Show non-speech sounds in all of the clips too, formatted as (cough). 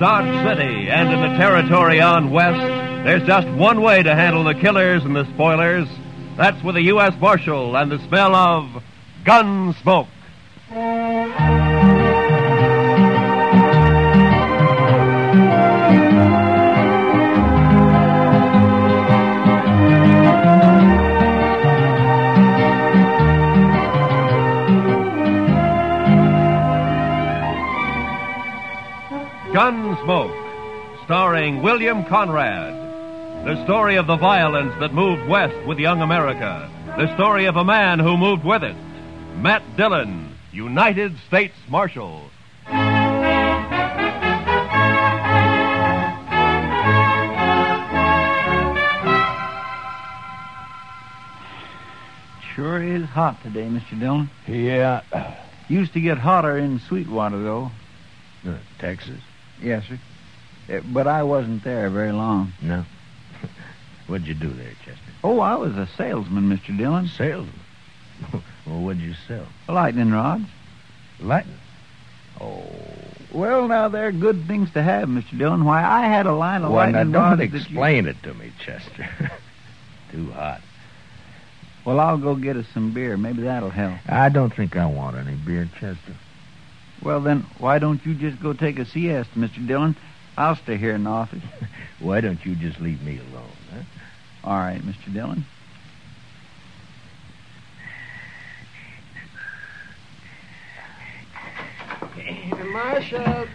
Dodge City and in the territory on west, there's just one way to handle the killers and the spoilers. That's with a U.S. Marshal and the smell of gun smoke. Gunsmoke, starring William Conrad. The story of the violence that moved west with young America. The story of a man who moved with it. Matt Dillon, United States Marshal. Sure is hot today, Mr. Dillon. Yeah. Used to get hotter in Sweetwater, though. Uh, Texas? Yes, sir. Uh, but I wasn't there very long. No. (laughs) What'd you do there, Chester? Oh, I was a salesman, Mr. Dillon. Salesman. (laughs) well, what'd you sell? Lightning rods. Lightning. Oh. Well, now, they're good things to have, Mr. Dillon. Why, I had a line of Well, now, lightning don't rods. you- explain it to me, Chester. (laughs) Too hot. Well, I'll go get us some beer. Maybe that'll help. I don't think I want any beer, Chester. Well, then, why don't you just go take a siesta, Mr. Dillon? I'll stay here in the office. (laughs) Why don't you just leave me alone, huh? All right, Mr. Dillon. Marshal,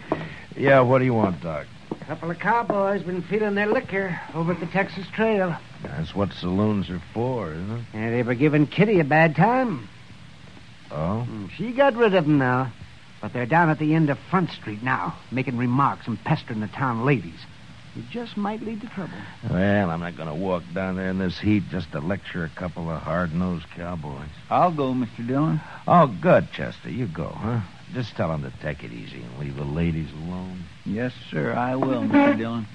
Yeah, what do you want, Doc? a couple of cowboys been feeling their liquor over at the Texas Trail. That's what saloons are for, isn't it? And they were giving Kitty a bad time. Oh? Mm, She got rid of them now. But they're down at the end of Front Street now, making remarks and pestering the town ladies. It just might lead to trouble. Well, I'm not going to walk down there in this heat just to lecture a couple of hard-nosed cowboys. I'll go, Mr. Dillon. Oh, good, Chester. You go, huh? Just tell them to take it easy and leave the ladies alone. Yes, sir, I will, Mr. Dillon.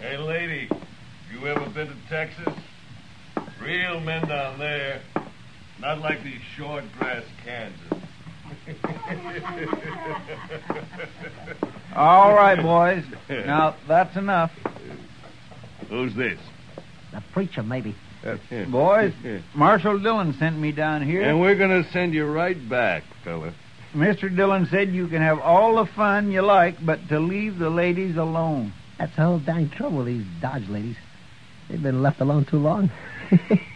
Hey, lady, you ever been to Texas? Real men down there. Not short grass Kansas. (laughs) All right, boys. Now, that's enough. Who's this? The preacher, maybe. (laughs) Boys, Marshal Dillon sent me down here. And we're going to send you right back, fella. Mr. Dillon said you can have all the fun you like, but to leave the ladies alone. That's the whole dang trouble with these Dodge ladies. They've been left alone too long.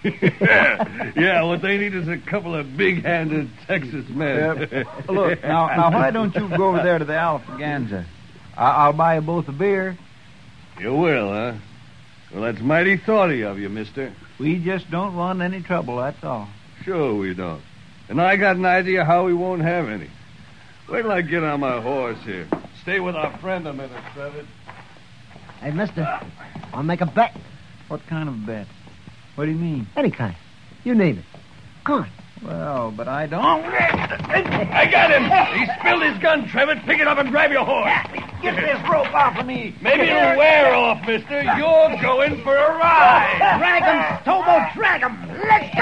Yeah, (laughs) yeah, what they need is a couple of big-handed Texas men. Yep. Look, now, now, why don't you go over there to the Alfaganza? I- I'll buy you both a beer. You will, huh? Well, that's mighty thoughty of you, mister. We just don't want any trouble, that's all. Sure we don't. And I got an idea how we won't have any. Wait till I get on my horse here. Stay with our friend a minute, Trevor. Hey, mister, I'll make a bet. What kind of bet? What do you mean? Any kind. You name it. Come on. Well, but I don't. I got him! He spilled his gun, Trevor. Pick it up and grab your horse. Get this rope off of me. Maybe it'll wear off, mister. You're going for a ride. Drag 'em, Stobo, drag him. Let's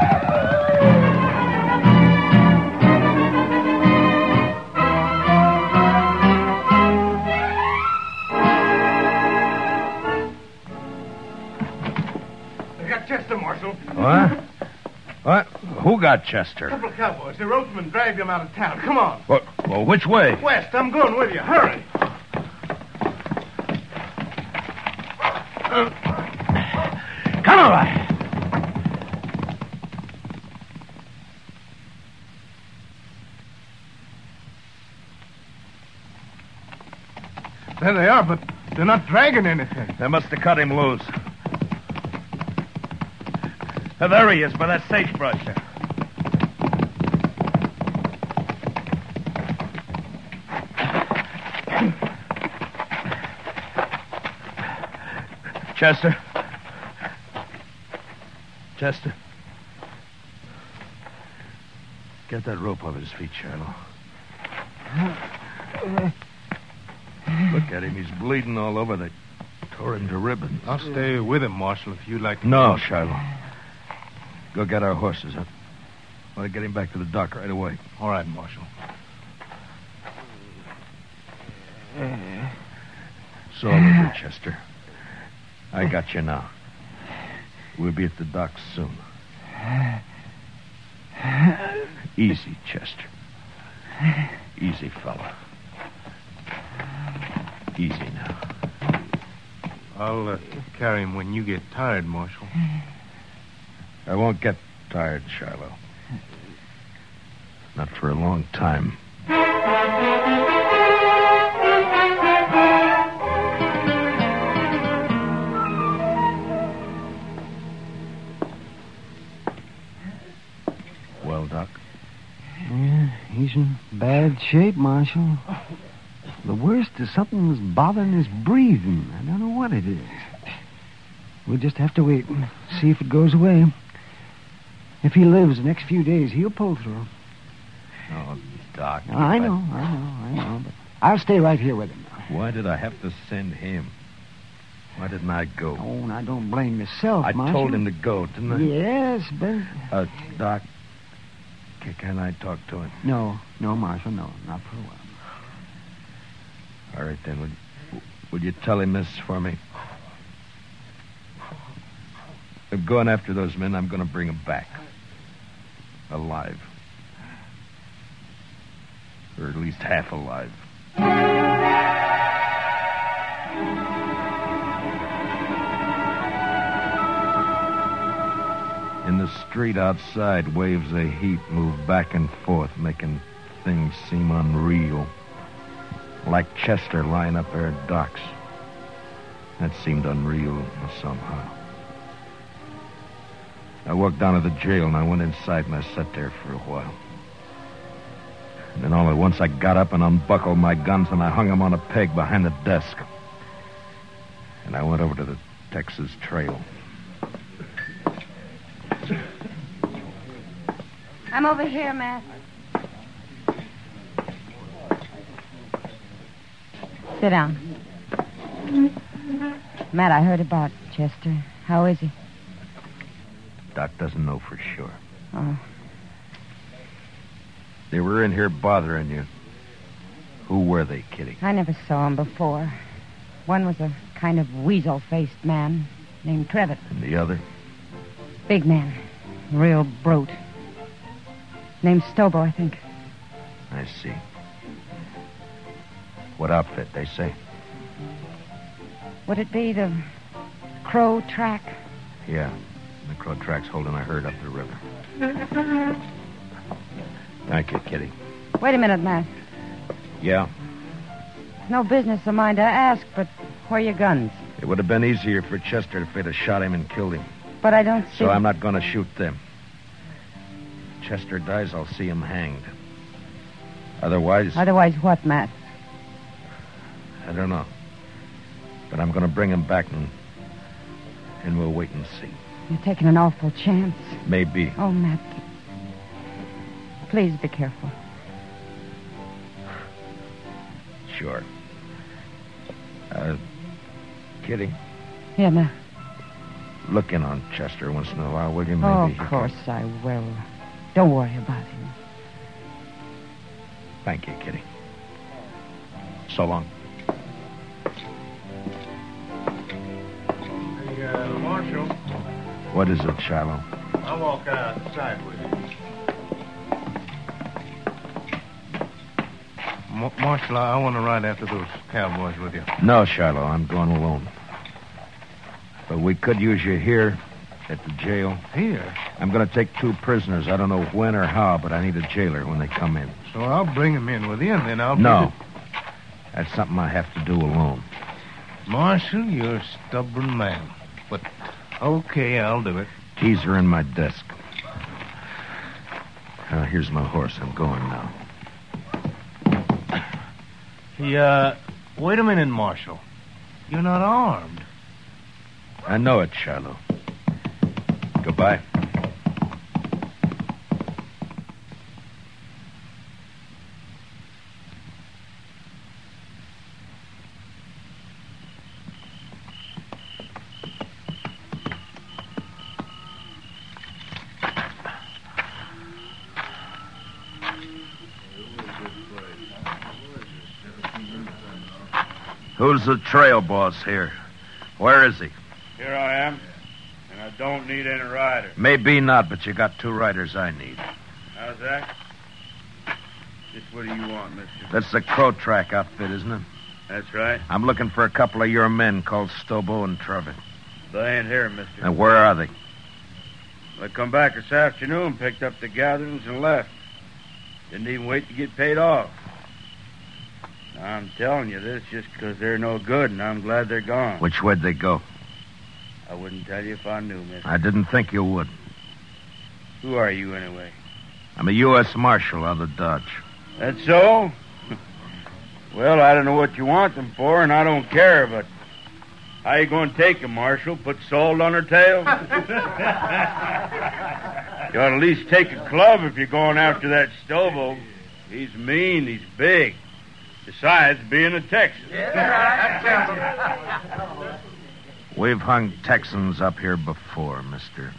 go! What? What? Who got Chester? A couple of cowboys. They roped him and dragged him out of town. Come on. Well, well which way? West, I'm going with you. Hurry. Come on. There they are, but they're not dragging anything. They must have cut him loose. Now, there he is by that sagebrush. Chester. Chester. Get that rope off his feet, Shiloh. Look at him. He's bleeding all over. They Tore him to ribbons. I'll stay with him, Marshal, if you'd like to. No, Shiloh. Go get our horses, huh? Want to get him back to the doc right away. All right, Marshal. It's all over, Chester. I got you now. We'll be at the Doc's soon. Easy, Chester. Easy, fella. Easy now. I'll uh, carry him when you get tired, Marshal. I won't get tired, Shiloh. Not for a long time. Well, Doc, Yeah, he's in bad shape, Marshal. The worst is something's bothering his breathing. I don't know what it is. We'll just have to wait and see if it goes away. If he lives the next few days, he'll pull through. oh, Doc. I know, I know, I know. But I'll stay right here with him. Why did I have to send him? Why didn't I go? Oh, and I don't blame yourself, I Marshal. told him to go, didn't I? Yes, but Uh, Doc, ca- can I talk to him? no, no, Marshal, no, not for a while. All right, then. Would, would you tell him this for me? I'm going after those men. I'm going to bring them back. Alive. Or at least half alive. In the street outside, waves of heat move back and forth, making things seem unreal. Like Chester lying up there at Doc's. That seemed unreal somehow. I walked down to the jail and I went inside and I sat there for a while. And then all at once I got up and unbuckled my guns and I hung them on a peg behind the desk. And I went over to the Texas Trail. I'm over here, Matt. Sit down. Matt, I heard about Chester. How is he? Doc doesn't know for sure. Oh. They were in here bothering you. Who were they, Kitty? I never saw him before. One was a kind of weasel faced man named Trevitt. And the other? Big man. Real brute. Named Stobo, I think. I see. What outfit, they say? Would it be the Crow Track? Yeah. The crow track's holding a herd up the river. Thank you, Kitty. Wait a minute, Matt. Yeah, no business of mine to ask, but where are your guns? it would have been easier for Chester if they'd have shot him and killed him. But I don't see. So I'm not going to shoot them. Chester dies, I'll see him hanged. Otherwise, Otherwise, what, Matt? I don't know. But I'm going to bring him back and and we'll wait and see. You're taking an awful chance. Maybe. Oh, Matt. Please be careful. Sure. Uh, Kitty, Yeah, Matt. look in on Chester once in a while, will you? Maybe oh, he of can- course I will. Don't worry about him. Thank you, Kitty. So long. Hey, uh, Marshal, What is it, Shiloh? I'll walk outside with you. Ma- Marshal, I want to ride after those cowboys with you. No, Shiloh, I'm going alone. But we could use you here at the jail. Here? I'm going to take two prisoners. I don't know when or how, but I need a jailer when they come in. So I'll bring them in with you, and then I'll... be No. That's something I have to do alone. the- Marshal, you're a stubborn man. But, okay, I'll do it. Keys are in my desk. Uh, here's my horse. I'm going now. Hey, uh, wait a minute, Marshal. You're not armed. I know it, Shiloh. Goodbye. Who's the trail boss here? Where is he? Here I am, and I don't need any rider. Maybe not, but you got two riders I need. How's that? Just what do you want, mister? That's the Crow Track outfit, isn't it? That's right. I'm looking for a couple of your men called Stobo and Trevitt. They ain't here, mister. And where are they? They come back this afternoon, picked up the gatherings, and left. Didn't even wait to get paid off. I'm telling you this just because they're no good, and I'm glad they're gone. Which way'd they go? I wouldn't tell you if I knew, mister. I didn't think you would. Who are you, anyway? I'm a U.S. Marshal out of Dodge. That's so? (laughs) well, I don't know what you want them for, and I don't care, but how you going to take 'em, Marshal? Put salt on her tail? (laughs) (laughs) you ought to at least take a club if you're going after that Stobo. He's mean, he's big. Besides being a Texan. We've hung Texans up here before, mister.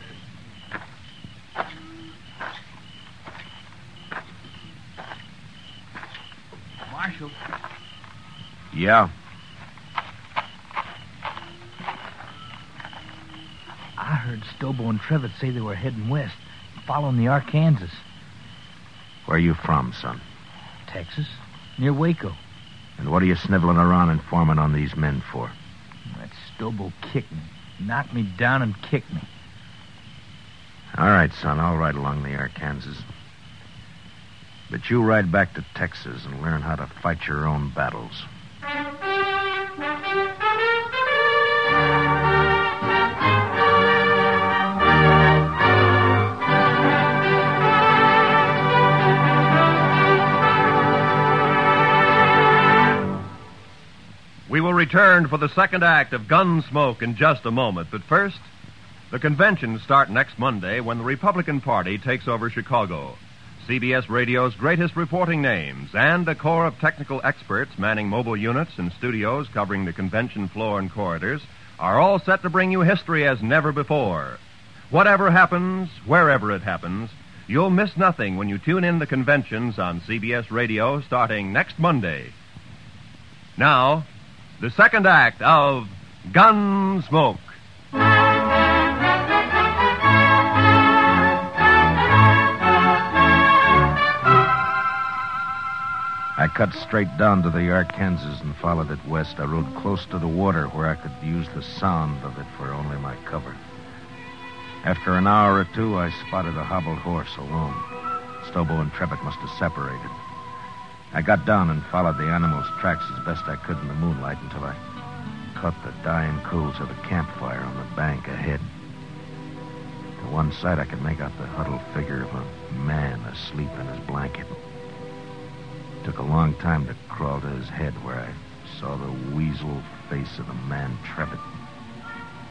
Marshal, Yeah? I heard Stobo and Trevitt say they were heading west, following the Arkansas, Where are you from, son? Texas, near Waco. And what are you sniveling around informing on these men for? That Stobo kicked me, knocked me down and kicked me. All right, son, I'll ride along the Arkansas. But you ride back to Texas and learn how to fight your own battles. Return for the second act of Gunsmoke in just a moment. But first, the conventions start next Monday when the Republican Party takes over Chicago. CBS Radio's greatest reporting names and a corps of technical experts manning mobile units and studios covering the convention floor and corridors are all set to bring you history as never before. Whatever happens, wherever it happens, you'll miss nothing when you tune in the conventions on CBS Radio starting next Monday. Now, the second act of Gunsmoke. I cut straight down to the Arkansas and followed it west. I rode close to the water where I could use the sound of it for only my cover. After an hour or two, I spotted a hobbled horse alone. Stobo and Trevitt must have separated. I got down and followed the animal's tracks as best I could in the moonlight until I caught the dying coals of a campfire on the bank ahead. To one side, I could make out the huddled figure of a man asleep in his blanket. It took a long time to crawl to his head where I saw the weasel face of the man Trevitt.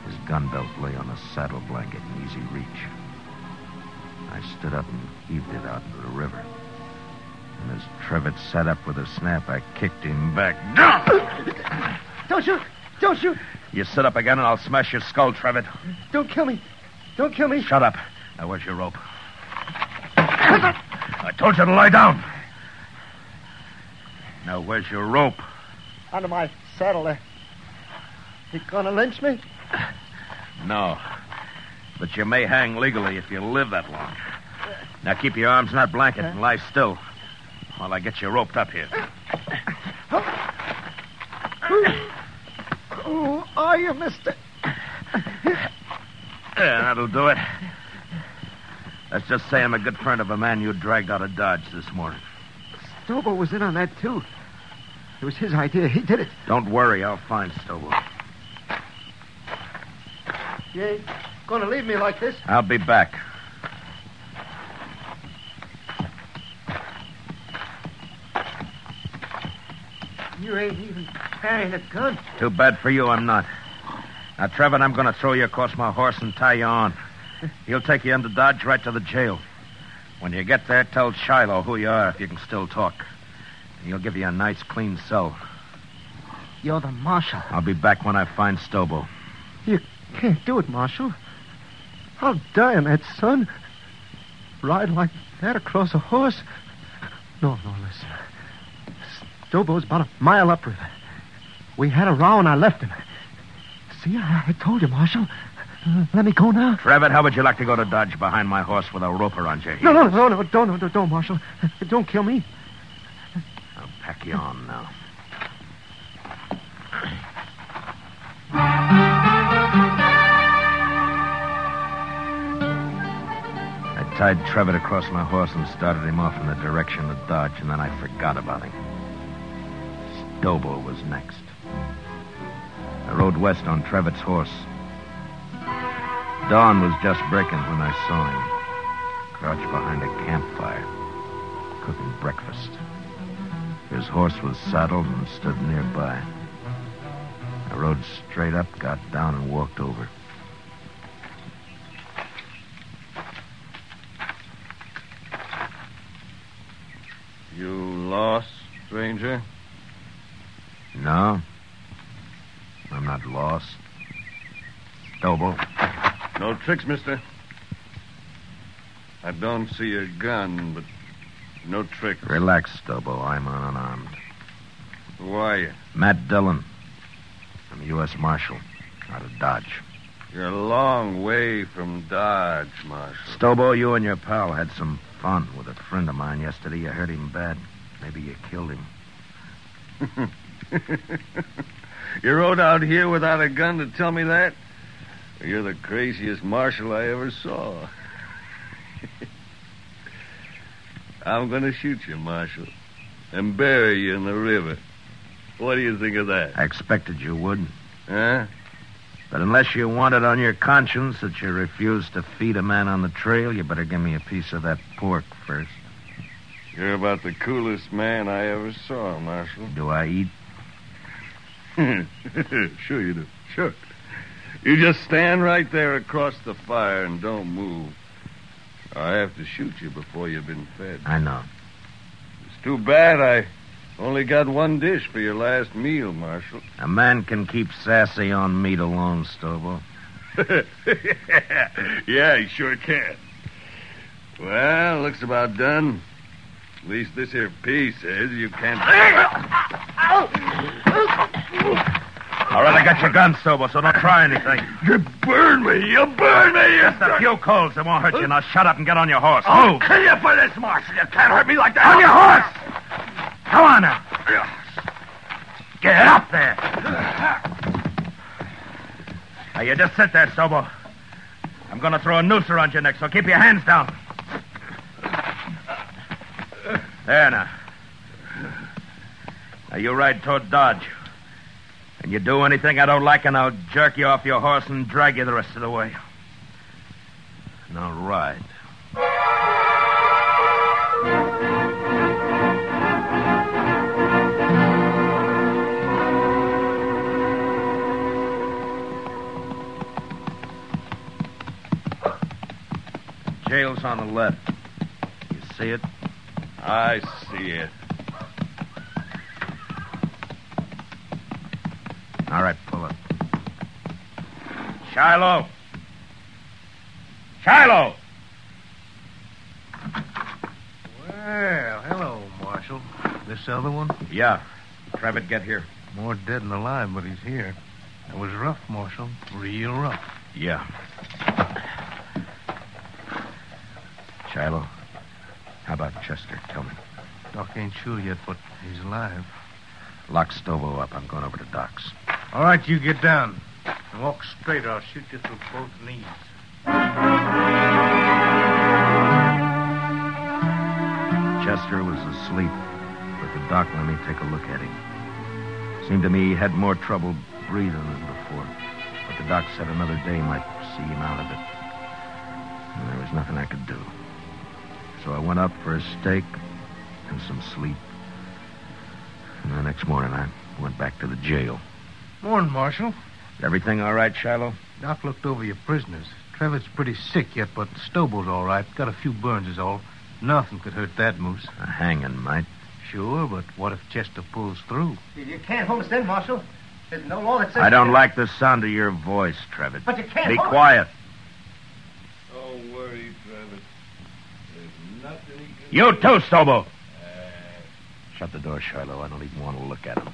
His gun belt lay on a saddle blanket in easy reach. I stood up and heaved it out into the river. And as Trevitt sat up with a snap, I kicked him back. Don't shoot! Don't shoot! You sit up again and I'll smash your skull, Trevitt. Don't kill me! Don't kill me! Shut up. Now, where's your rope? I told you to lie down. Now, where's your rope? Under my saddle there. You gonna lynch me? No. But you may hang legally if you live that long. Now keep your arms in that blanket and lie still while I get you roped up here. Who are you, mister? Yeah, that'll do it. Let's just say I'm a good friend of a man you dragged out of Dodge this morning. Stobo was in on that, too. It was his idea. He did it. Don't worry, I'll find Stobo. You ain't gonna leave me like this. I'll be back. You ain't even carrying a gun. Too bad for you, I'm not. Now, Trevor, I'm going to throw you across my horse and tie you on. He'll take you into Dodge right to the jail. When you get there, tell Shiloh who you are if you can still talk. And he'll give you a nice, clean cell. You're the marshal. I'll be back when I find Stobo. You can't do it, Marshal. I'll die on that, sun. Ride like that across a horse. No, no, listen. Stobo's about a mile upriver. We had a row and I left him. See, I, I told you, Marshal. Uh, let me go now. Trevitt, how would you like to go to Dodge behind my horse with a rope around your heels? No, no, no, no, don't, no, don't, Marshal. Don't kill me. I'll pack you on now. I tied Trevitt across my horse and started him off in the direction of Dodge, and then I forgot about him. Stobo was next. I rode west on Trevitt's horse. Dawn was just breaking when I saw him, crouched behind a campfire, cooking breakfast. His horse was saddled and stood nearby. I rode straight up, got down, and walked over. You lost, stranger? No. I'm not lost. Stobo. No tricks, mister. I don't see a gun, but no tricks. Relax, Stobo. I'm unarmed. Who are you? Matt Dillon. I'm a U.S. Marshal out of Dodge. You're a long way from Dodge, Marshal. Stobo, you and your pal had some fun with a friend of mine yesterday. You hurt him bad. Maybe you killed him. (laughs) (laughs) you rode out here without a gun to tell me that? You're the craziest marshal I ever saw. (laughs) I'm going to shoot you, Marshal, and bury you in the river. What do you think of that? I expected you would. Huh? But unless you want it on your conscience that you refused to feed a man on the trail, you better give me a piece of that pork first. You're about the coolest man I ever saw, Marshal. Do I eat? (laughs) sure you do. Sure. You just stand right there across the fire and don't move. I have to shoot you before you've been fed. I know. It's too bad I only got one dish for your last meal, Marshal. A man can keep sassy on meat alone, Stobo. (laughs) yeah, he sure can. Well, looks about done. At least this here piece says you can't. All right, I got your gun, Stobo, so don't try anything. You burn me! You burn me! You Just a few colds. It won't hurt you. Now shut up and get on your horse. I'll Move. kill you for this, Marshal. You can't hurt me like that. On your horse! Come on now. Get up there. Now, you just sit there, Stobo. I'm going to throw a noose around your neck, so keep your hands down. There now. Now, you ride toward Dodge. And you do anything I don't like, and I'll jerk you off your horse and drag you the rest of the way. Now, ride. Jail's on the left. You see it? I see it. All right, pull up. Shiloh. Shiloh. Well, hello, Marshal. This other one? Yeah. Trevitt, get here. More dead than alive, but he's here. It was rough, Marshal. Real rough. Yeah. Shiloh, how about Chester? Tell me. Doc ain't sure yet, but he's alive. Lock Stobo up. I'm going over to Doc's. All right, you get down. And walk straight, or I'll shoot you through both knees. Chester was asleep, but the doc let me take a look at him. Seemed to me he had more trouble breathing than before. But the doc said another day might see him out of it. And there was nothing I could do. So I went up for a steak and some sleep. And the next morning I went back to the jail. Morning, Marshal. Everything all right, Shiloh? Doc looked over your prisoners. Trevitt's pretty sick yet, but Stobo's all right. Got a few burns is all. Nothing could hurt that moose. A hanging might. Sure, but what if Chester pulls through? You can't hold us in, Marshal. There's no law that says. I don't like the sound of your voice, Trevitt. But you can't Be hold- quiet. Don't worry, Trevitt. There's nothing he can You too, Stobo. Shut the door, Shiloh. I don't even want to look at him.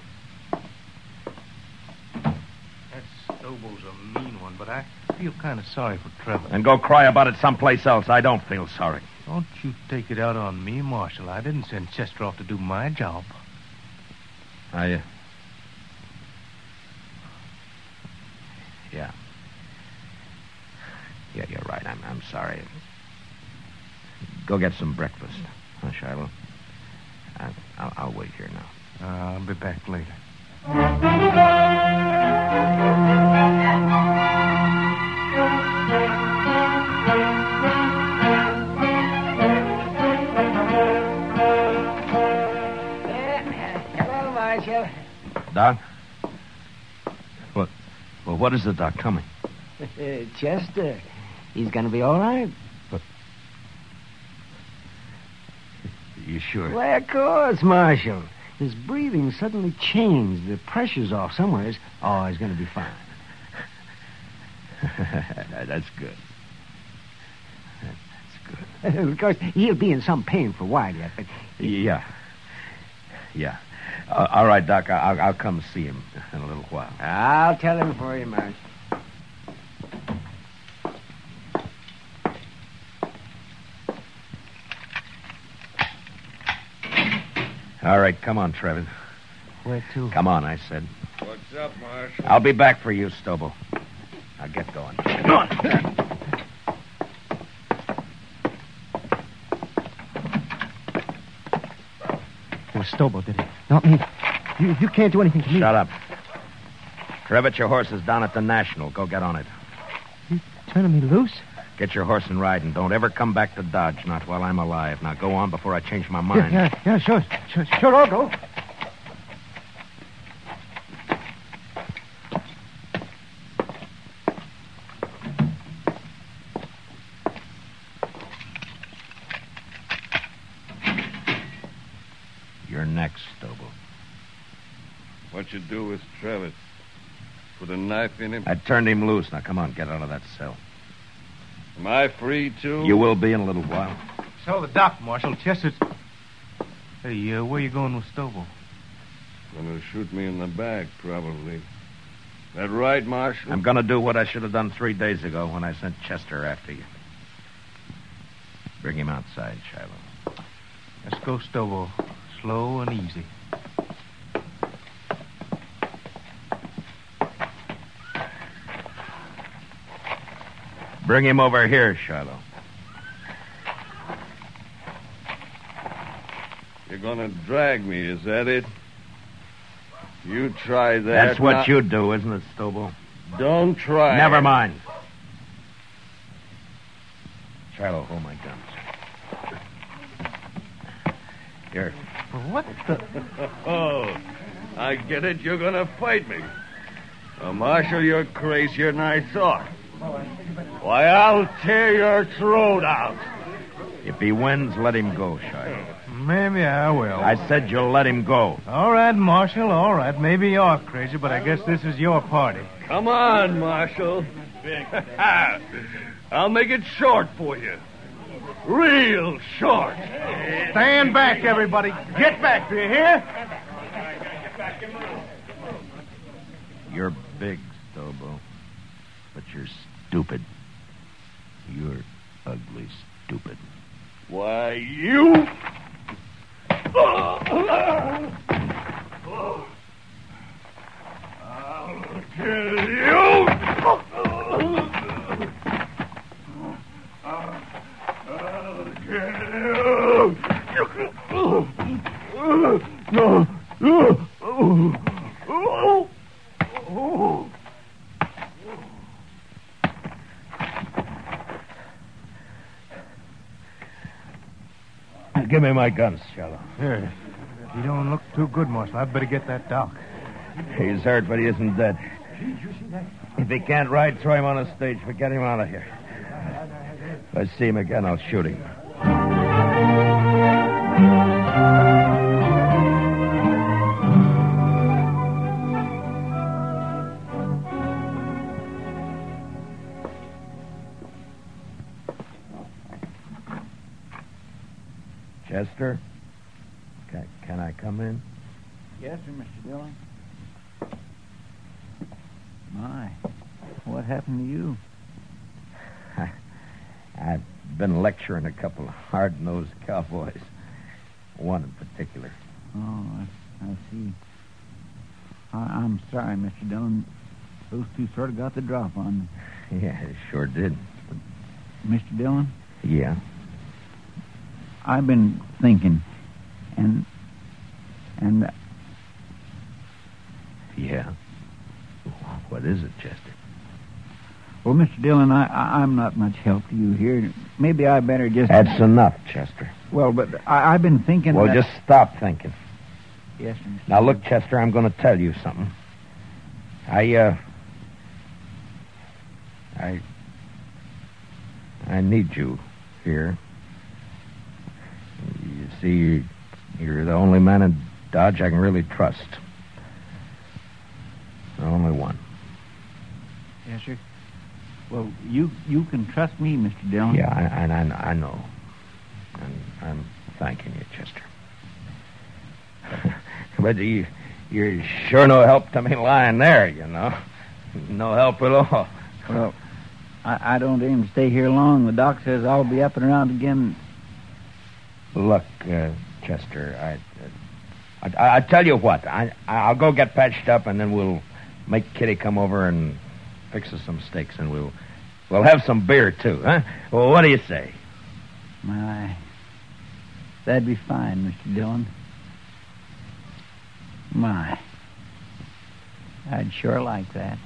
That Stobo's a mean one, but I feel kind of sorry for Trevor. And go cry about it someplace else. I don't feel sorry. Don't you take it out on me, Marshal. I didn't send Chester off to do my job. I, uh... Yeah. Yeah, you're right. I'm, I'm sorry. Go get some breakfast, huh, Shiloh? I, I'll, I'll wait here now. Uh, I'll be back later. Hello, Marshal. Doc? What? Well, what is the doc coming? (laughs) Chester. He's going to be all right. You sure? Why, of course, Marshal. His breathing suddenly changed. The pressure's off somewhere. Oh, he's going to be fine. (laughs) That's good. That's good. (laughs) of course, he'll be in some pain for a while yet, but Yeah. Yeah. Uh, all right, Doc. I'll, I'll come see him in a little while. I'll tell him for you, Marshal. All right, come on, Trevor. Where to? Come on, I said. What's up, Marshal? I'll be back for you, Stobo. Now get going. Come on. It was Stobo, did it? Not me. You, you can't do anything to me. Shut up. Trevitt, your horse is down at the National. Go get on it. You turning me loose? Get your horse and ride, and don't ever come back to Dodge, not while I'm alive. Now go on before I change my mind. Yeah, yeah, yeah, sure. Sure, sure I'll go. You're next, Stobo. What you do with Travis? Put a knife in him? I turned him loose. Now come on, get out of that cell. Am I free, too? You will be in a little while. So the doc, Marshal. Chester's. Hey, uh, where you going with Stobo? Gonna shoot me in the back, probably. That right, Marshal? I'm going to do what I should have done three days ago when I sent Chester after you. Bring him outside, Shiloh. Let's go, Stobo. Slow and easy. Bring him over here, Shiloh. You're gonna drag me, is that it? You try that. That's what now- you do, isn't it, Stobo? Don't try. Never mind. Shiloh, hold my guns. Here. What the? (laughs) Oh, I get it. You're gonna fight me. Well, Marshal, you're crazier than I thought. Why, I'll tear your throat out. If he wins, let him go, Shiloh. Maybe I will. I said you'll let him go. All right, Marshal. All right. Maybe you're crazy, but I guess this is your party. Come on, Marshal. (laughs) I'll make it short for you. Real short. Stand back, everybody. Get back, do you hear? You're big, Stobo, but you're stupid. You're ugly stupid. Why, you. I'll kill you. I'll kill you. No. Give me my guns, Shiloh. Here. He don't look too good, Marshal. I'd better get that doc. He's hurt, but he isn't dead. If he can't ride, throw him on a stage, but get him out of here. If I see him again, I'll shoot him. Chester, can, I come in? Yes, sir, Mr. Dillon. My, What happened to you? (laughs) I've been lecturing a couple of hard-nosed cowboys. One in particular. Oh, I, I see. I, I'm sorry, Mr. Dillon. Those two sort of got the drop on me. (laughs) Yeah, it sure did. Mr. Dillon, Yeah. I've been thinking, and and Yeah. What is it, Chester? well, Mr. Dillon, I, I I'm not much help to you here. Maybe I better just That's enough, Chester. well, but I, I've been thinking. Well, that- just stop thinking. yes, sir, Mr. Now, look, Chester, I'm going to tell you something. I, uh. I. I need you here. You see, you're the only man in Dodge I can really trust. The only one. Yes, sir. Well, you you can trust me, Mr. Dillon. Yeah, I, I, I I know. And I'm thanking you, Chester. (laughs) but you, you're sure no help to me lying there, you know. No help at all. Well, I, I don't aim to stay here long. The doc says I'll be up and around again. Look, uh, Chester, I, I, I tell you what. I, I'll go get patched up, and then we'll make Kitty come over and fix us some steaks, and we'll, we'll have some beer too, huh? Well, what do you say? My, that'd be fine, Mr. Dillon. My, I'd sure like that.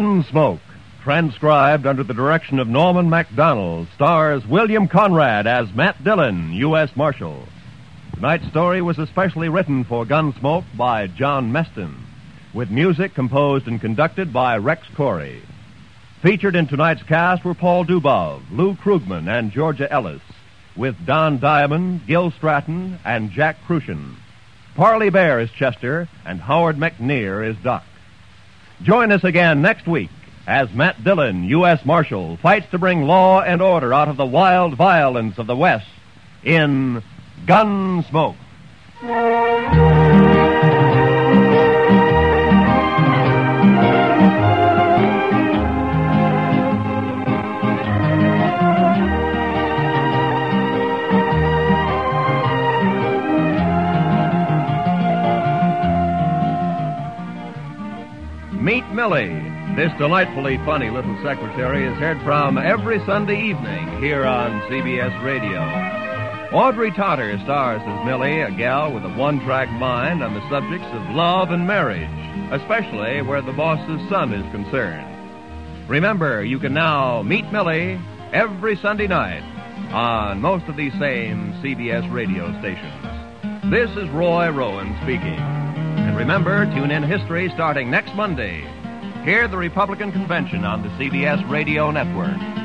Gunsmoke, transcribed under the direction of Norman Macdonnell, stars William Conrad as Matt Dillon, U.S. Marshal. Tonight's story was especially written for Gunsmoke by John Meston, with music composed and conducted by Rex Koury. Featured in tonight's cast were Paul Dubov, Lou Krugman, and Georgia Ellis, with Don Diamond, Gil Stratton, and Jack Kruschen. Parley Baer is Chester, and Howard McNear is Doc. Join us again next week as Matt Dillon, U.S. Marshal, fights to bring law and order out of the wild violence of the West in Gunsmoke. Millie. This delightfully funny little secretary is heard from every Sunday evening here on CBS Radio. Audrey Totter stars as Millie, a gal with a one-track mind on the subjects of love and marriage, especially where the boss's son is concerned. Remember, you can now meet Millie every Sunday night on most of these same CBS radio stations. This is Roy Rowan speaking. And remember, tune in history starting next Monday. Hear the Republican Convention on the CBS Radio Network.